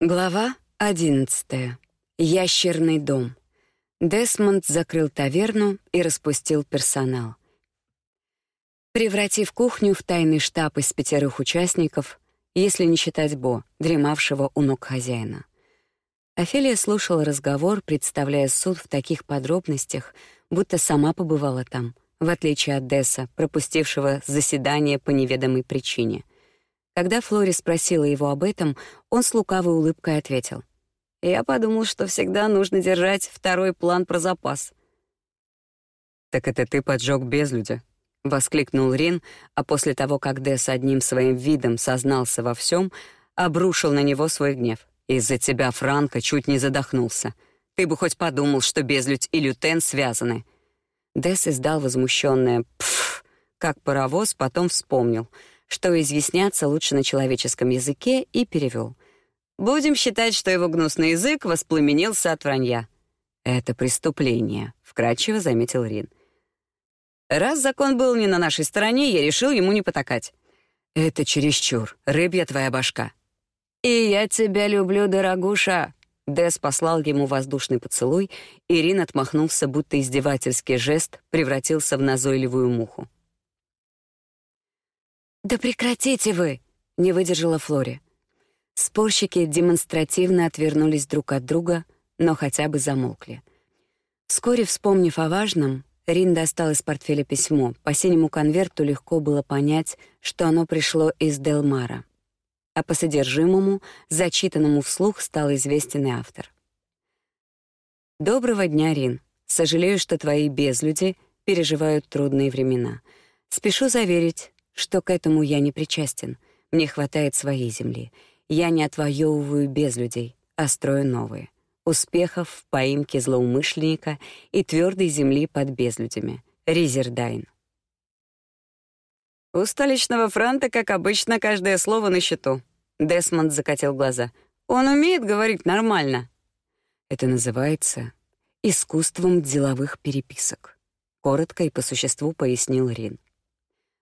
Глава 11. Ящерный дом. Десмонд закрыл таверну и распустил персонал. Превратив кухню в тайный штаб из пятерых участников, если не считать Бо, дремавшего у ног хозяина. Офелия слушала разговор, представляя суд в таких подробностях, будто сама побывала там, в отличие от Десса, пропустившего заседание по неведомой причине — когда Флори спросила его об этом, он с лукавой улыбкой ответил. «Я подумал, что всегда нужно держать второй план про запас». «Так это ты поджег безлюдя?» — воскликнул Рин, а после того, как Дэс одним своим видом сознался во всем, обрушил на него свой гнев. «Из-за тебя Франко чуть не задохнулся. Ты бы хоть подумал, что безлюдь и лютен связаны». Дэс издал возмущенное «пф», как паровоз, потом вспомнил — что изъясняться лучше на человеческом языке, и перевел. «Будем считать, что его гнусный язык воспламенился от вранья». «Это преступление», — вкратчиво заметил Рин. «Раз закон был не на нашей стороне, я решил ему не потакать». «Это чересчур. Рыбья твоя башка». «И я тебя люблю, дорогуша», Дэс послал ему воздушный поцелуй, и Рин отмахнулся, будто издевательский жест превратился в назойливую муху. «Да прекратите вы!» — не выдержала Флори. Спорщики демонстративно отвернулись друг от друга, но хотя бы замолкли. Вскоре, вспомнив о важном, Рин достал из портфеля письмо. По синему конверту легко было понять, что оно пришло из Делмара. А по содержимому, зачитанному вслух, стал известен и автор. «Доброго дня, Рин. Сожалею, что твои безлюди переживают трудные времена. Спешу заверить, что к этому я не причастен. Мне хватает своей земли. Я не отвоевываю без людей, а строю новые. Успехов в поимке злоумышленника и твердой земли под безлюдями. Ризердайн. У столичного фронта, как обычно, каждое слово на счету. Десмонд закатил глаза. Он умеет говорить нормально. Это называется искусством деловых переписок. Коротко и по существу пояснил Рин.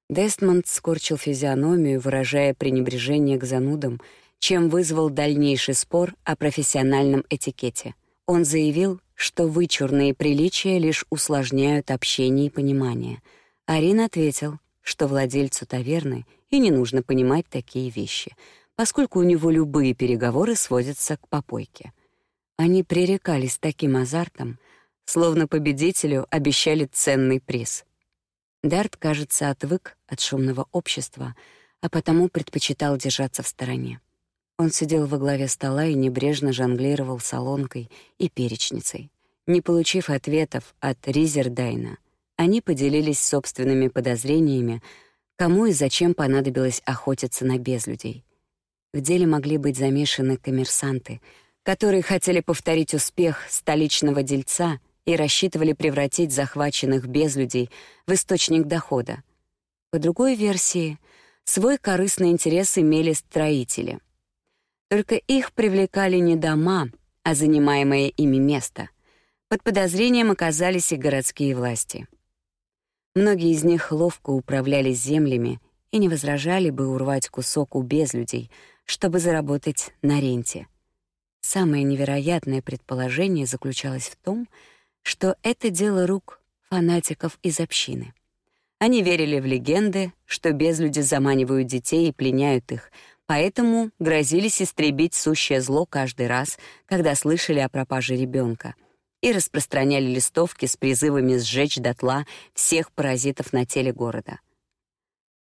Дестмонд скорчил физиономию, выражая пренебрежение к занудам, чем вызвал дальнейший спор о профессиональном этикете. Он заявил, что вычурные приличия лишь усложняют общение и понимание. Арин ответил, что владельцу таверны и не нужно понимать такие вещи, поскольку у него любые переговоры сводятся к попойке. Они пререкались таким азартом, словно победителю обещали ценный приз — Дарт, кажется, отвык от шумного общества, а потому предпочитал держаться в стороне. Он сидел во главе стола и небрежно жонглировал солонкой и перечницей. Не получив ответов от Ризердайна, они поделились собственными подозрениями, кому и зачем понадобилось охотиться на безлюдей. В деле могли быть замешаны коммерсанты, которые хотели повторить успех столичного дельца и рассчитывали превратить захваченных безлюдей в источник дохода. По другой версии, свой корыстный интерес имели строители. Только их привлекали не дома, а занимаемое ими место. Под подозрением оказались и городские власти. Многие из них ловко управляли землями и не возражали бы урвать кусок у безлюдей, чтобы заработать на ренте. Самое невероятное предположение заключалось в том, что что это дело рук фанатиков из общины. Они верили в легенды, что безлюди заманивают детей и пленяют их, поэтому грозились истребить сущее зло каждый раз, когда слышали о пропаже ребенка, и распространяли листовки с призывами сжечь дотла всех паразитов на теле города.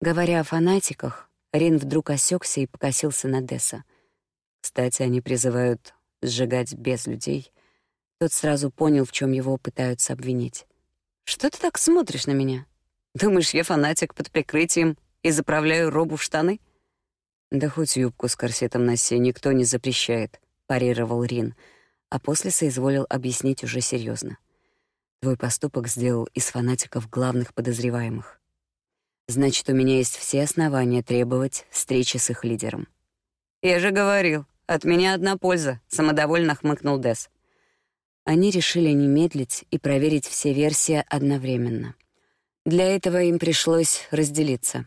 Говоря о фанатиках, Рин вдруг осекся и покосился на Десса. Кстати, они призывают сжигать без людей тот сразу понял, в чем его пытаются обвинить. «Что ты так смотришь на меня? Думаешь, я фанатик под прикрытием и заправляю робу в штаны?» «Да хоть юбку с корсетом носи, никто не запрещает», — парировал Рин, а после соизволил объяснить уже серьезно. «Твой поступок сделал из фанатиков главных подозреваемых. Значит, у меня есть все основания требовать встречи с их лидером». «Я же говорил, от меня одна польза», — самодовольно хмыкнул Десс. Они решили не медлить и проверить все версии одновременно. Для этого им пришлось разделиться.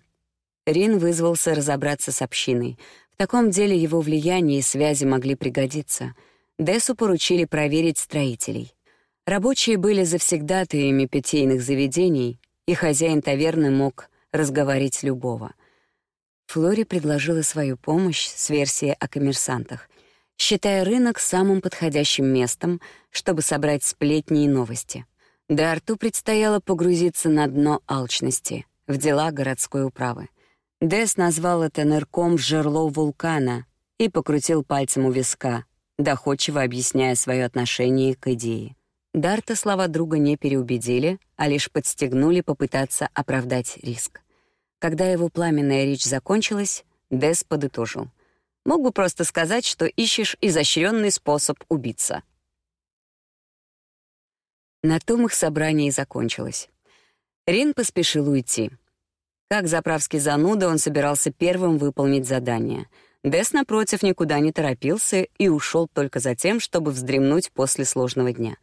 Рин вызвался разобраться с общиной, в таком деле его влияние и связи могли пригодиться. Десу поручили проверить строителей. Рабочие были завсегдатаями питейных заведений, и хозяин таверны мог разговорить любого. Флори предложила свою помощь с версией о коммерсантах, считая рынок самым подходящим местом, чтобы собрать сплетни и новости. Дарту предстояло погрузиться на дно алчности, в дела городской управы — Дес назвал это нырком в жерло вулкана и покрутил пальцем у виска, доходчиво объясняя свое отношение к идее. Дарта слова друга не переубедили, а лишь подстегнули попытаться оправдать риск. Когда его пламенная речь закончилась, Дес подытожил. «Мог бы просто сказать, что ищешь изощренный способ убиться». На том их собрание и закончилось. Рин поспешил уйти. Как заправский зануда, он собирался первым выполнить задание. Дес, напротив, никуда не торопился и ушел только за тем, чтобы вздремнуть после сложного дня.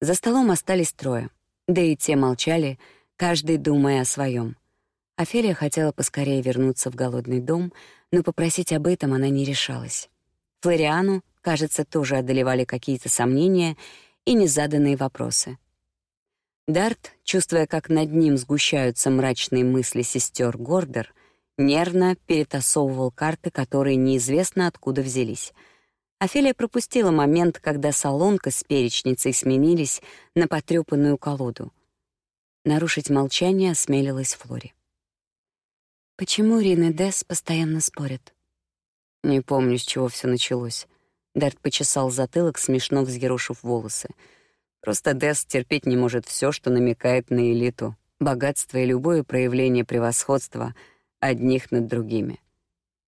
За столом остались трое. Да и те молчали, каждый думая о своем. Офелия хотела поскорее вернуться в голодный дом, но попросить об этом она не решалась. Флориану, кажется, тоже одолевали какие-то сомнения и незаданные вопросы — Дарт, чувствуя, как над ним сгущаются мрачные мысли сестер Гордер, нервно перетасовывал карты, которые неизвестно откуда взялись. Офелия пропустила момент, когда солонка с перечницей сменились на потрёпанную колоду. Нарушить молчание осмелилась Флори. «Почему Рин и Дес постоянно спорят?» «Не помню, с чего все началось». Дарт почесал затылок, смешно взъерошив волосы — Просто Дес терпеть не может все, что намекает на элиту, богатство и любое проявление превосходства одних над другими.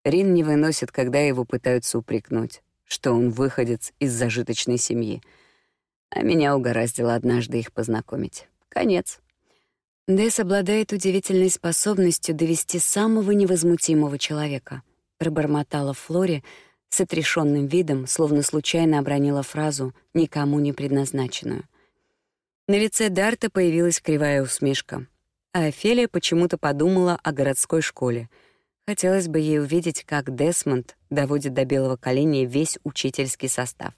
Рин не выносит, когда его пытаются упрекнуть, что он выходец из зажиточной семьи. А меня угораздило однажды их познакомить. Конец. Дес обладает удивительной способностью довести самого невозмутимого человека, пробормотала Флори, с отрешенным видом, словно случайно обронила фразу, никому не предназначенную. На лице Дарта появилась кривая усмешка, а Офелия почему-то подумала о городской школе. Хотелось бы ей увидеть, как Десмонд доводит до белого коленя весь учительский состав.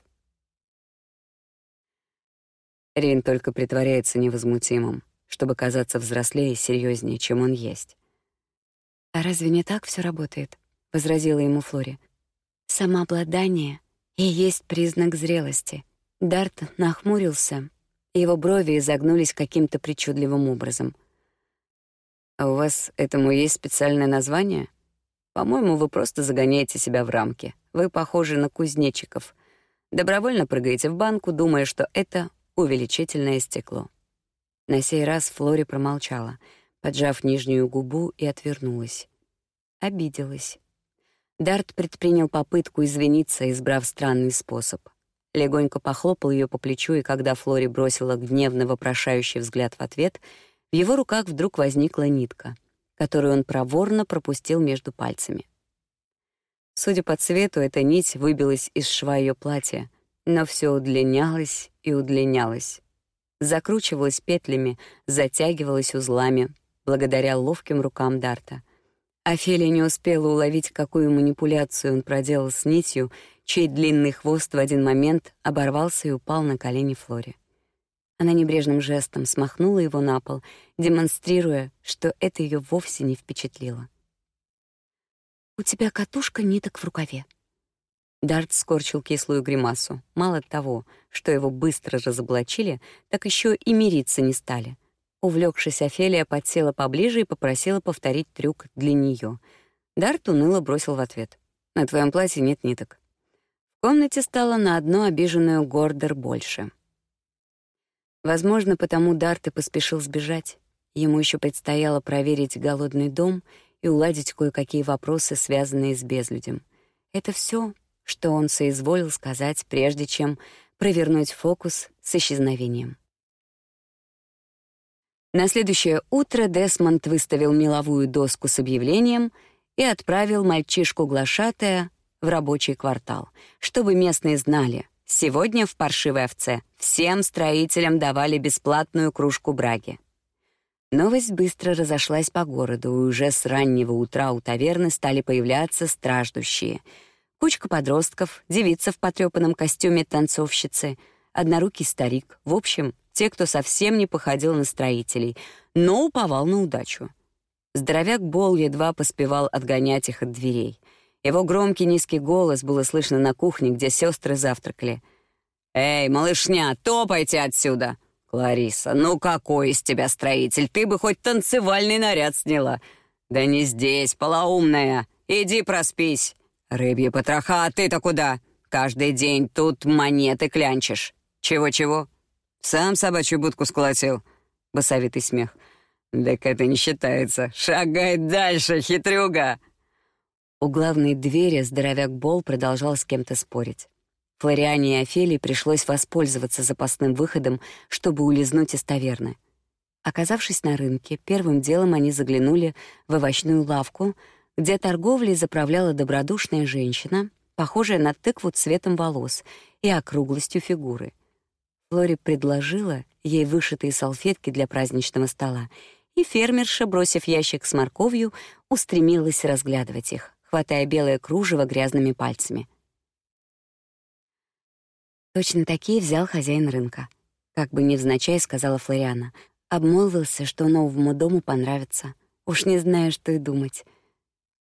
Рин только притворяется невозмутимым, чтобы казаться взрослее и серьезнее, чем он есть. «А разве не так все работает?» — возразила ему Флори. Самообладание и есть признак зрелости. Дарт нахмурился, и его брови изогнулись каким-то причудливым образом. А у вас этому есть специальное название? По-моему, вы просто загоняете себя в рамки. Вы похожи на кузнечиков. Добровольно прыгаете в банку, думая, что это увеличительное стекло. На сей раз Флори промолчала, поджав нижнюю губу и отвернулась. Обиделась. Дарт предпринял попытку извиниться, избрав странный способ. Легонько похлопал ее по плечу, и когда Флори бросила гневно вопрошающий взгляд в ответ, в его руках вдруг возникла нитка, которую он проворно пропустил между пальцами. Судя по цвету, эта нить выбилась из шва ее платья, но все удлинялось и удлинялось. Закручивалась петлями, затягивалась узлами, благодаря ловким рукам Дарта — Офелия не успела уловить, какую манипуляцию он проделал с нитью, чей длинный хвост в один момент оборвался и упал на колени Флори. Она небрежным жестом смахнула его на пол, демонстрируя, что это ее вовсе не впечатлило. «У тебя катушка ниток в рукаве». Дарт скорчил кислую гримасу. Мало того, что его быстро разоблачили, так еще и мириться не стали — Увлекшись, Офелия подсела поближе и попросила повторить трюк для нее. Дарт уныло бросил в ответ. «На твоем платье нет ниток». В комнате стало на одну обиженную Гордер больше. Возможно, потому Дарт и поспешил сбежать. Ему еще предстояло проверить голодный дом и уладить кое-какие вопросы, связанные с безлюдем. Это все, что он соизволил сказать, прежде чем провернуть фокус с исчезновением. На следующее утро Десмонд выставил меловую доску с объявлением и отправил мальчишку-глашатая в рабочий квартал, чтобы местные знали, сегодня в паршивой овце всем строителям давали бесплатную кружку браги. Новость быстро разошлась по городу, и уже с раннего утра у таверны стали появляться страждущие. Кучка подростков, девица в потрёпанном костюме танцовщицы, однорукий старик. В общем, те, кто совсем не походил на строителей, но уповал на удачу. Здоровяк Бол едва поспевал отгонять их от дверей. Его громкий низкий голос было слышно на кухне, где сестры завтракали. «Эй, малышня, топайте отсюда!» «Лариса, ну какой из тебя строитель? Ты бы хоть танцевальный наряд сняла!» «Да не здесь, полоумная! Иди проспись!» «Рыбья потроха, а ты-то куда? Каждый день тут монеты клянчишь. Чего-чего?» «Сам собачью будку сколотил?» Басовитый смех. «Так это не считается. Шагай дальше, хитрюга!» У главной двери здоровяк Бол продолжал с кем-то спорить. Флориане и Офелии пришлось воспользоваться запасным выходом, чтобы улизнуть из таверны. Оказавшись на рынке, первым делом они заглянули в овощную лавку, где торговлей заправляла добродушная женщина, похожая на тыкву цветом волос и округлостью фигуры. Флори предложила ей вышитые салфетки для праздничного стола, и фермерша, бросив ящик с морковью, устремилась разглядывать их, хватая белое кружево грязными пальцами — Точно такие взял хозяин рынка. Как бы невзначай сказала Флориана. Обмолвился, что новому дому понравится. Уж не знаю, что и думать.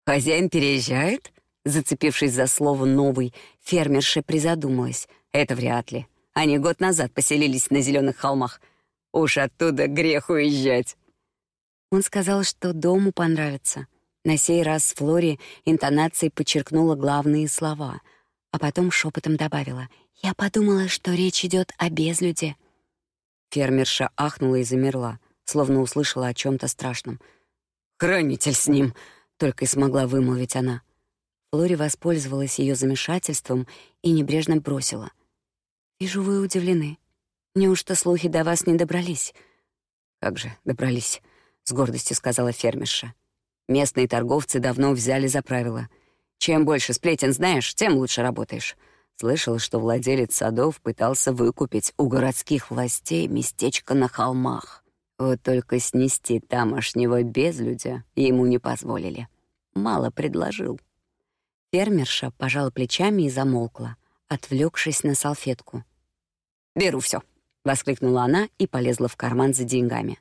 «Хозяин переезжает?» Зацепившись за слово «новый», фермерша призадумалась. «Это вряд ли. Они год назад поселились на зеленых холмах. Уж оттуда грех уезжать». Он сказал, что дому понравится. На сей раз Флори интонацией подчеркнула главные слова, а потом шепотом добавила я подумала, что речь идет о безлюде. Фермерша ахнула и замерла, словно услышала о чем то страшном. «Хранитель с ним!» — только и смогла вымолвить она. Флори воспользовалась ее замешательством и небрежно бросила. «Вижу, вы удивлены. Неужто слухи до вас не добрались?» «Как же добрались?» — с гордостью сказала фермерша. «Местные торговцы давно взяли за правило. Чем больше сплетен знаешь, тем лучше работаешь. Слышал, что владелец садов пытался выкупить у городских властей местечко на холмах. Вот только снести тамошнего безлюдя ему не позволили. Мало предложил. Фермерша пожала плечами и замолкла, отвлекшись на салфетку. «Беру все, воскликнула она и полезла в карман за деньгами.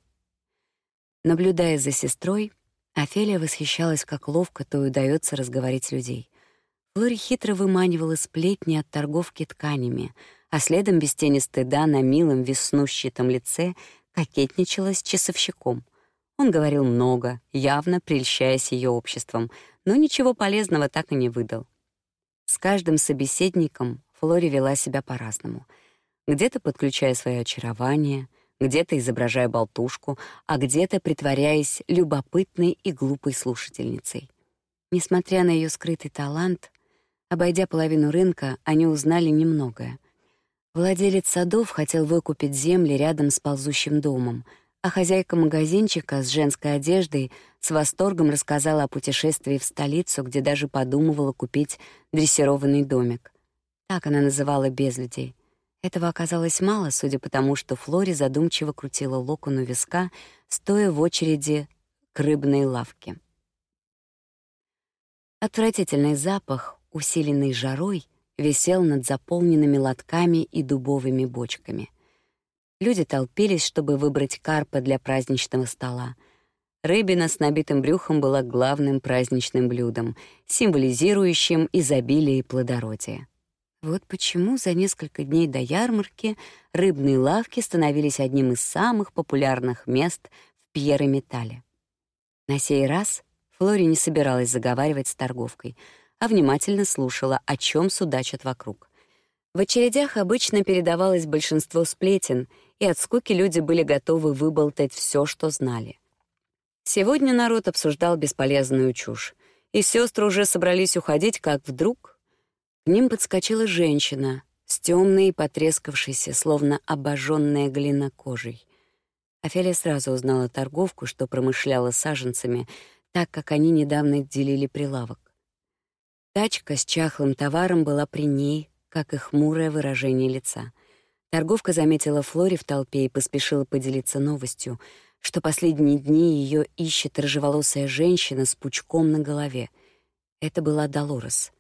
Наблюдая за сестрой, Офелия восхищалась, как ловко то удается разговорить людей. Лори хитро выманивала сплетни от торговки тканями, а следом без тени стыда на милом веснущатом лице кокетничала с часовщиком. Он говорил много, явно прельщаясь ее обществом, но ничего полезного так и не выдал. С каждым собеседником Флори вела себя по-разному. Где-то подключая свое очарование, где-то изображая болтушку, а где-то притворяясь любопытной и глупой слушательницей. Несмотря на ее скрытый талант, Обойдя половину рынка, они узнали немногое. Владелец садов хотел выкупить земли рядом с ползущим домом, а хозяйка магазинчика с женской одеждой с восторгом рассказала о путешествии в столицу, где даже подумывала купить дрессированный домик. Так она называла безлюдей. Этого оказалось мало, судя по тому, что Флори задумчиво крутила локон у виска, стоя в очереди к рыбной лавке. Отвратительный запах, усиленный жарой, висел над заполненными лотками и дубовыми бочками. Люди толпились, чтобы выбрать карпа для праздничного стола. Рыбина с набитым брюхом была главным праздничным блюдом, символизирующим изобилие и плодородие. Вот почему за несколько дней до ярмарки рыбные лавки становились одним из самых популярных мест в Пьере-Металле. На сей раз Флори не собиралась заговаривать с торговкой — а внимательно слушала, о чем судачат вокруг. В очередях обычно передавалось большинство сплетен, и от скуки люди были готовы выболтать все, что знали. Сегодня народ обсуждал бесполезную чушь, и сестры уже собрались уходить, как вдруг к ним подскочила женщина с темной, потрескавшейся, словно обожженная глина кожей. Офелия сразу узнала торговку, что промышляла саженцами, так как они недавно делили прилавок. Тачка с чахлым товаром была при ней, как и хмурое выражение лица. Торговка заметила Флори в толпе и поспешила поделиться новостью. что последние дни ее ищет рыжеволосая женщина с пучком на голове. Это была Долорес.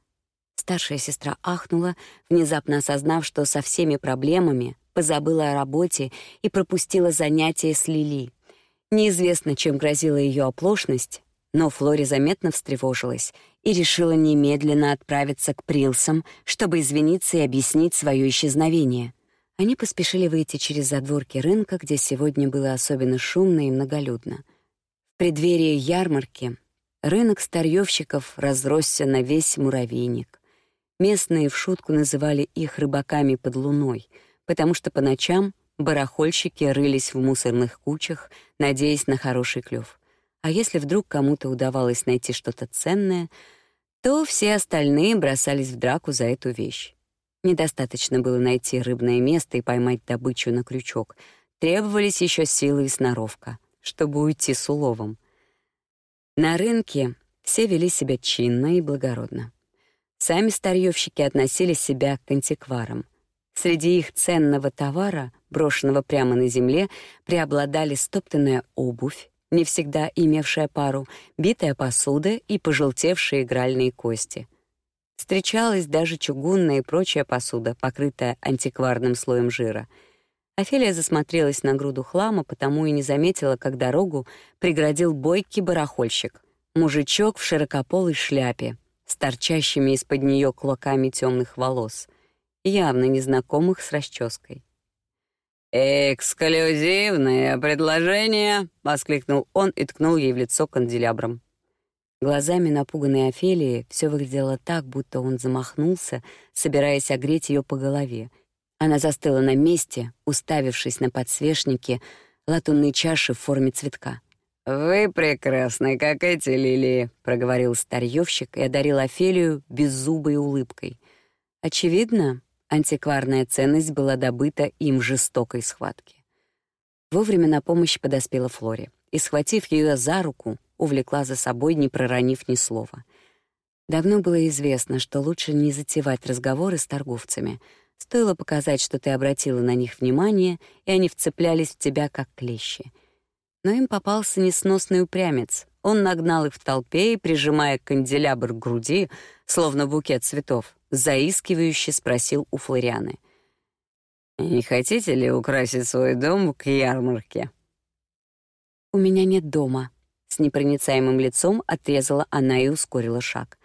Старшая сестра ахнула, внезапно осознав, что со всеми проблемами позабыла о работе и пропустила занятия с Лили. Неизвестно, чем грозила ее оплошность, но Флори заметно встревожилась и решила немедленно отправиться к Прилсам, чтобы извиниться и объяснить свое исчезновение. Они поспешили выйти через задворки рынка, где сегодня было особенно шумно и многолюдно. В преддверии ярмарки рынок старьёвщиков разросся на весь муравейник. Местные в шутку называли их рыбаками под луной, потому что по ночам барахольщики рылись в мусорных кучах, надеясь на хороший клёв. А если вдруг кому-то удавалось найти что-то ценное, то все остальные бросались в драку за эту вещь. Недостаточно было найти рыбное место и поймать добычу на крючок. Требовались еще силы и сноровка, чтобы уйти с уловом. На рынке все вели себя чинно и благородно. Сами старьёвщики относили себя к антикварам. Среди их ценного товара, брошенного прямо на земле, преобладали стоптанная обувь, не всегда имевшая пару, битая посуда и пожелтевшие игральные кости. Встречалась даже чугунная и прочая посуда, покрытая антикварным слоем жира. Офелия засмотрелась на груду хлама, потому и не заметила, как дорогу преградил бойкий барахольщик, мужичок в широкополой шляпе, с торчащими из-под нее клоками темных волос, явно незнакомых с расческой. «Эксклюзивное предложение!» — воскликнул он и ткнул ей в лицо канделябром. Глазами напуганной Офелии все выглядело так, будто он замахнулся, собираясь огреть ее по голове. Она застыла на месте, уставившись на подсвечники латунной чаши в форме цветка. «Вы прекрасны, как эти лилии», — проговорил старьёвщик и одарил Офелию беззубой улыбкой. Очевидно, Антикварная ценность была добыта им в жестокой схватке. Вовремя на помощь подоспела Флори и, схватив ее за руку, увлекла за собой, не проронив ни слова. Давно было известно, что лучше не затевать разговоры с торговцами. Стоило показать, что ты обратила на них внимание, и они вцеплялись в тебя как клещи. Но им попался несносный упрямец. Он нагнал их в толпе и, прижимая канделябр к груди, словно букет цветов, заискивающе спросил у Флорианы. «Не хотите ли украсить свой дом к ярмарке?» «У меня нет дома», — с непроницаемым лицом отрезала она и ускорила шаг.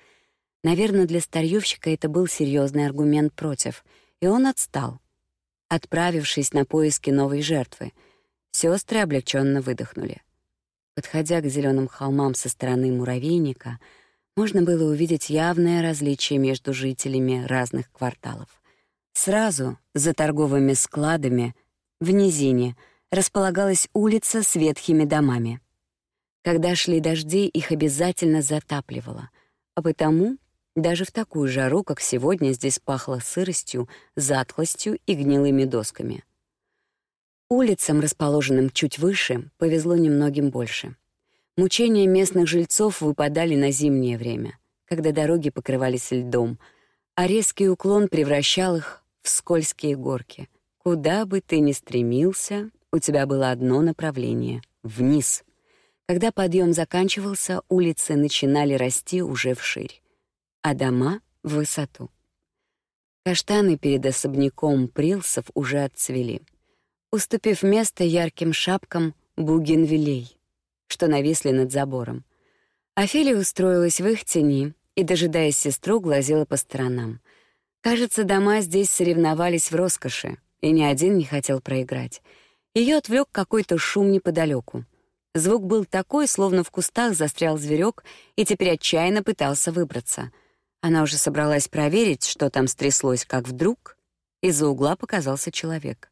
Наверное, для старьёвщика это был серьезный аргумент против, и он отстал. Отправившись на поиски новой жертвы, сестры облегченно выдохнули. Подходя к зеленым холмам со стороны муравейника, можно было увидеть явное различие между жителями разных кварталов. Сразу за торговыми складами в низине располагалась улица с ветхими домами. Когда шли дожди, их обязательно затапливало, а потому даже в такую жару, как сегодня, здесь пахло сыростью, затхлостью и гнилыми досками. Улицам, расположенным чуть выше, повезло немногим больше. Мучения местных жильцов выпадали на зимнее время, когда дороги покрывались льдом, а резкий уклон превращал их в скользкие горки. Куда бы ты ни стремился, у тебя было одно направление — вниз. Когда подъем заканчивался, улицы начинали расти уже вширь, а дома — в высоту. Каштаны перед особняком Прилсов уже отцвели, уступив место ярким шапкам бугенвилей что нависли над забором. Офелия устроилась в их тени и, дожидаясь сестру, глазела по сторонам. Кажется, дома здесь соревновались в роскоши, и ни один не хотел проиграть. Ее отвлек какой-то шум неподалеку. Звук был такой, словно в кустах застрял зверек и теперь отчаянно пытался выбраться. Она уже собралась проверить, что там стряслось, как вдруг из-за угла показался человек.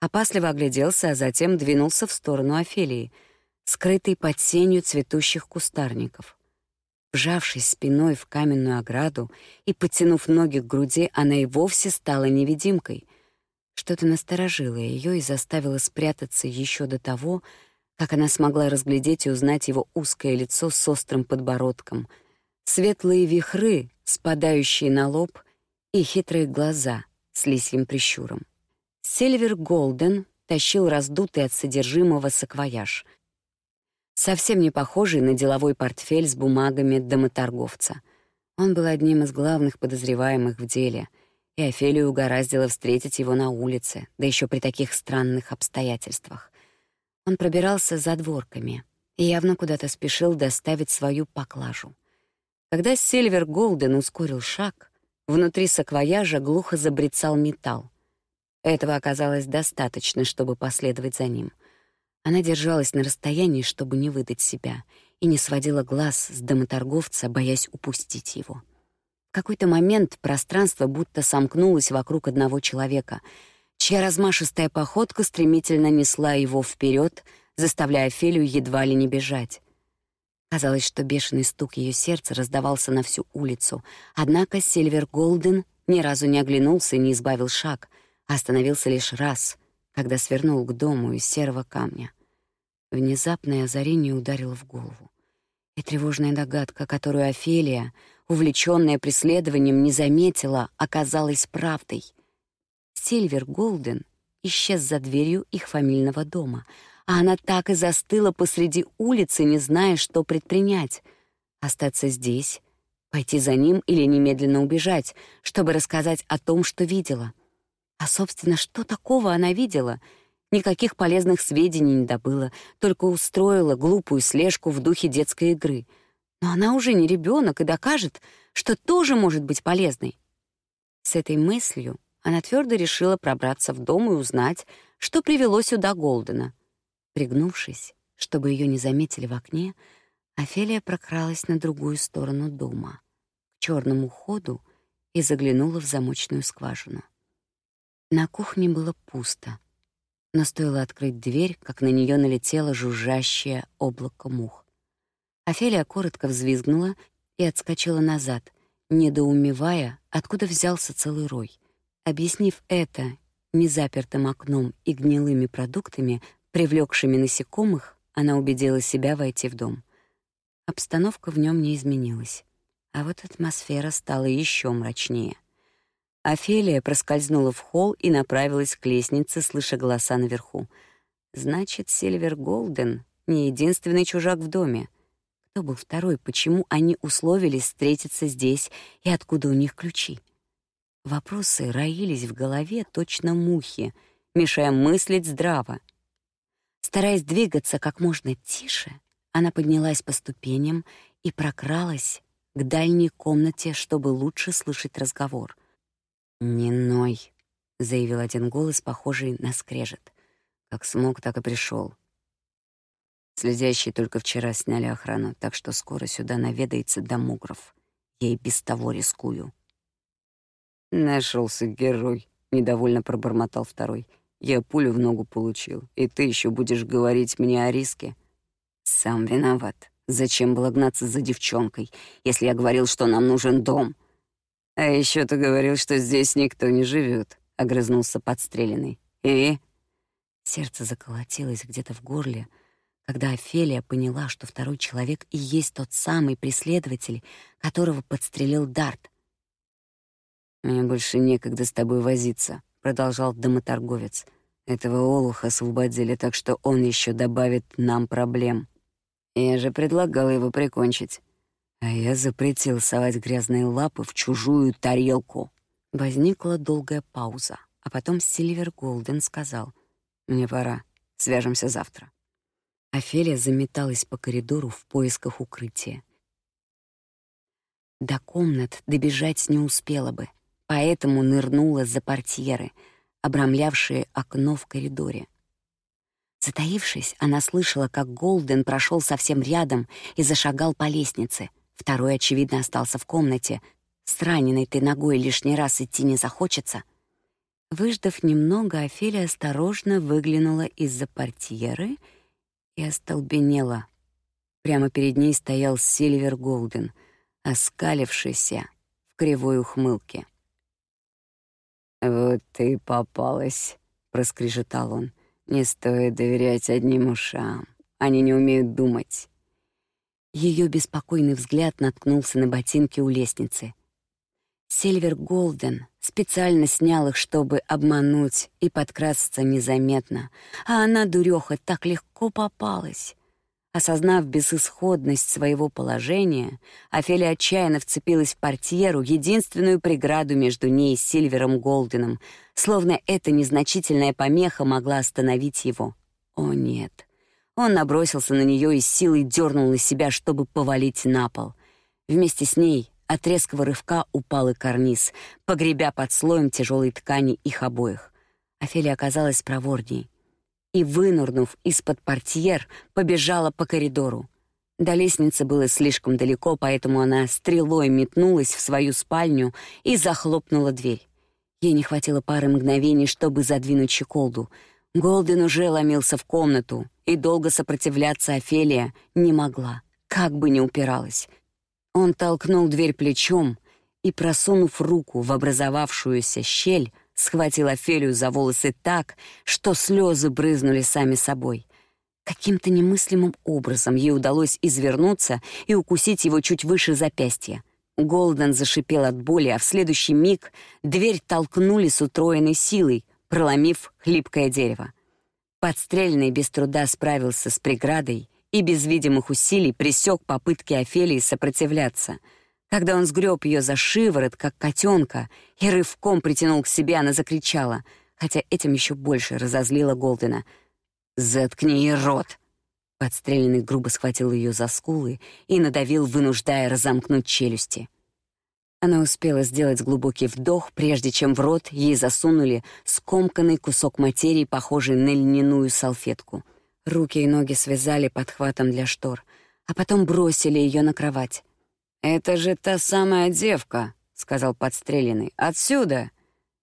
Опасливо огляделся, а затем двинулся в сторону Офелии — скрытый под сенью цветущих кустарников. Вжавшись спиной в каменную ограду и подтянув ноги к груди, она и вовсе стала невидимкой. Что-то насторожило ее и заставило спрятаться еще до того, как она смогла разглядеть и узнать его узкое лицо с острым подбородком, светлые вихры, спадающие на лоб, и хитрые глаза с лисьим прищуром. Сильвер Голден тащил раздутый от содержимого саквояж — совсем не похожий на деловой портфель с бумагами домоторговца. Он был одним из главных подозреваемых в деле, и Офелию угораздило встретить его на улице, да еще при таких странных обстоятельствах. Он пробирался за дворками и явно куда-то спешил доставить свою поклажу. Когда Сильвер Голден ускорил шаг, внутри саквояжа глухо забрецал металл. Этого оказалось достаточно, чтобы последовать за ним. Она держалась на расстоянии, чтобы не выдать себя, и не сводила глаз с домоторговца, боясь упустить его. В какой-то момент пространство будто сомкнулось вокруг одного человека, чья размашистая походка стремительно несла его вперед, заставляя Фелю едва ли не бежать. Казалось, что бешеный стук ее сердца раздавался на всю улицу, однако Сильвер Голден ни разу не оглянулся и не избавил шаг, а остановился лишь раз, когда свернул к дому из серого камня. Внезапное озарение ударило в голову. И тревожная догадка, которую Офелия, увлечённая преследованием, не заметила, оказалась правдой. Сильвер Голден исчез за дверью их фамильного дома, а она так и застыла посреди улицы, не зная, что предпринять. Остаться здесь, пойти за ним или немедленно убежать, чтобы рассказать о том, что видела. А, собственно, что такого она видела — Никаких полезных сведений не добыла, только устроила глупую слежку в духе детской игры. Но она уже не ребенок и докажет, что тоже может быть полезной. С этой мыслью она твердо решила пробраться в дом и узнать, что привело сюда Голдена. Пригнувшись, чтобы ее не заметили в окне, Офелия прокралась на другую сторону дома, к черному ходу, и заглянула в замочную скважину. На кухне было пусто — но стоило открыть дверь, как на нее налетело жужжащее облако мух. Офелия коротко взвизгнула и отскочила назад, недоумевая, откуда взялся целый рой. Объяснив это незапертым окном и гнилыми продуктами, привлекшими насекомых, она убедила себя войти в дом. Обстановка в нем не изменилась, а вот атмосфера стала еще мрачнее. Офелия проскользнула в холл и направилась к лестнице, слыша голоса наверху. Значит, Сильвер Голден не единственный чужак в доме. Кто был второй? Почему они условились встретиться здесь и откуда у них ключи? Вопросы роились в голове точно мухи, мешая мыслить здраво. Стараясь двигаться как можно тише, она поднялась по ступеням и прокралась к дальней комнате, чтобы лучше слышать разговор. «Не ной», — заявил один голос, похожий на скрежет. Как смог, так и пришел. Следящие только вчера сняли охрану, так что скоро сюда наведается Дамугров. Я и без того рискую. Нашелся герой, недовольно пробормотал второй. Я пулю в ногу получил, и ты еще будешь говорить мне о риске. Сам виноват. Зачем было гнаться за девчонкой, если я говорил, что нам нужен дом? «А еще ты говорил, что здесь никто не живет», — огрызнулся подстреленный. «И?» Сердце заколотилось где-то в горле, когда Офелия поняла, что второй человек и есть тот самый преследователь, которого подстрелил Дарт. «Мне больше некогда с тобой возиться», — продолжал домоторговец. «Этого олуха освободили, так что он еще добавит нам проблем. Я же предлагал его прикончить. А я запретил совать грязные лапы в чужую тарелку. Возникла долгая пауза, а потом Сильвер Голден сказал: "Мне пора. Свяжемся завтра". Офелия заметалась по коридору в поисках укрытия. До комнат добежать не успела бы, поэтому нырнула за портьеры, обрамлявшие окно в коридоре. Затаившись, она слышала, как Голден прошел совсем рядом и зашагал по лестнице — Второй, очевидно, остался в комнате. С раненой ты ногой лишний раз идти не захочется. Выждав немного, Офелия осторожно выглянула из-за портьеры и остолбенела. Прямо перед ней стоял Сильвер Голден, оскалившийся в кривой ухмылке. «Вот ты попалась», — проскрежетал он. «Не стоит доверять одним ушам. Они не умеют думать. Ее беспокойный взгляд наткнулся на ботинки у лестницы. Сильвер Голден специально снял их, чтобы обмануть и подкрасться незаметно, а она, дуреха, так легко попалась. Осознав безысходность своего положения, Офелия отчаянно вцепилась в портьеру, единственную преграду между ней и Сильвером Голденом, словно эта незначительная помеха могла остановить его. О нет. Он набросился на нее и силой дернул на себя, чтобы повалить на пол. Вместе с ней от резкого рывка упал и карниз, погребя под слоем тяжелой ткани их обоих. Офелия оказалась проворней и, вынурнув из-под портьер, побежала по коридору. До лестницы было слишком далеко, поэтому она стрелой метнулась в свою спальню и захлопнула дверь. Ей не хватило пары мгновений, чтобы задвинуть щеколду. Голден уже ломился в комнату, и долго сопротивляться Офелия не могла, как бы ни упиралась. Он толкнул дверь плечом и, просунув руку в образовавшуюся щель, схватил Офелию за волосы так, что слезы брызнули сами собой. Каким-то немыслимым образом ей удалось извернуться и укусить его чуть выше запястья. Голден зашипел от боли, а в следующий миг дверь толкнули с утроенной силой, проломив хлипкое дерево. Подстрельный без труда справился с преградой и без видимых усилий пресек попытки Офелии сопротивляться — когда он сгреб ее за шиворот, как котенка, и рывком притянул к себе, она закричала, хотя этим еще больше разозлила Голдена. «Заткни ей рот!» Подстреленный грубо схватил ее за скулы и надавил, вынуждая разомкнуть челюсти. Она успела сделать глубокий вдох, прежде чем в рот ей засунули скомканный кусок материи, похожий на льняную салфетку. Руки и ноги связали подхватом для штор, а потом бросили ее на кровать. «Это же та самая девка», — сказал подстреленный. «Отсюда!»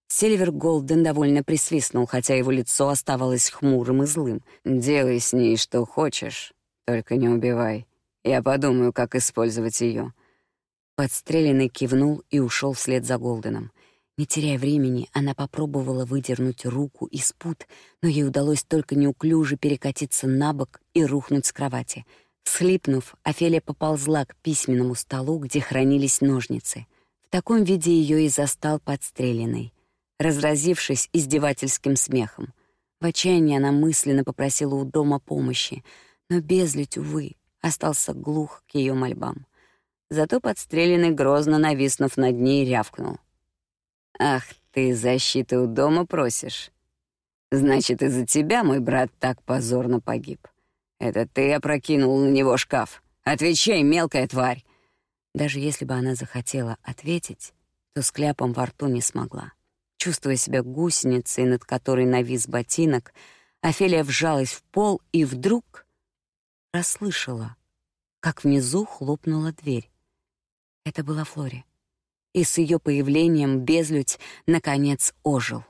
Сильвер Голден довольно присвистнул, хотя его лицо оставалось хмурым и злым. «Делай с ней что хочешь, только не убивай. Я подумаю, как использовать ее. Подстреленный кивнул и ушел вслед за Голденом. Не теряя времени, она попробовала выдернуть руку из пут, но ей удалось только неуклюже перекатиться на бок и рухнуть с кровати — Всхлипнув, Офелия поползла к письменному столу, где хранились ножницы. В таком виде ее и застал подстреленный, разразившись издевательским смехом. В отчаянии она мысленно попросила у дома помощи, но безлюдь, увы, остался глух к ее мольбам. Зато подстреленный, грозно нависнув над ней, рявкнул. «Ах, ты защиты у дома просишь? Значит, из-за тебя мой брат так позорно погиб. Это ты опрокинул на него шкаф. Отвечай, мелкая тварь. Даже если бы она захотела ответить, то с кляпом во рту не смогла. Чувствуя себя гусеницей, над которой навис ботинок, Офелия вжалась в пол и вдруг расслышала, как внизу хлопнула дверь. Это была Флори. И с ее появлением безлюдь наконец ожил.